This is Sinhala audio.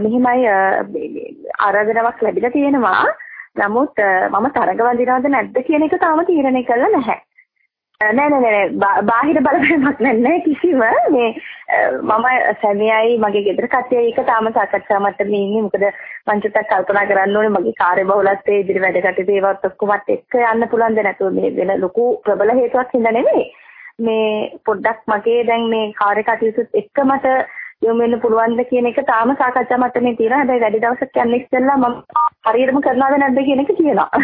මෙහිමයි ආරාධනාවක් ලැබිලා තියෙනවා. නමුත් මම තරඟ වදිනවද නැද්ද කියන එක තාම තීරණය කරලා නැහැ. නෑ නෑ නෑ බාහිර බලපෑමක් නැහැ කිසිම මේ මම සැමියායි මගේ ගෙදර කට්ටියයි එක තාම සාකච්ඡා මට්ටමේ ඉන්නේ මොකද මං චුට්ටක් කල්පනා කරන්න ඕනේ මගේ කාර්යබහුලත්වයේ ඉදිරි වැඩ කටයුතු ඒවත් ඔක්කොමත් එක්ක යන්න පුළුවන්ද නැතුව මේ වෙන ලොකු ප්‍රබල හේතුවක් හින්දා නෙමෙයි මේ පොඩ්ඩක් මගේ දැන් මේ කාර්ය කටයුතුත් එක්ක මට යොමු වෙන්න පුළුවන්ද කියන එක තාම සාකච්ඡා මට්ටමේ තියෙනවා. හැබැයි වැඩි දවසක් යන්න ඉස්සෙල්ලා මම හරියටම කරනවද නැද්ද කියන එක කියනවා.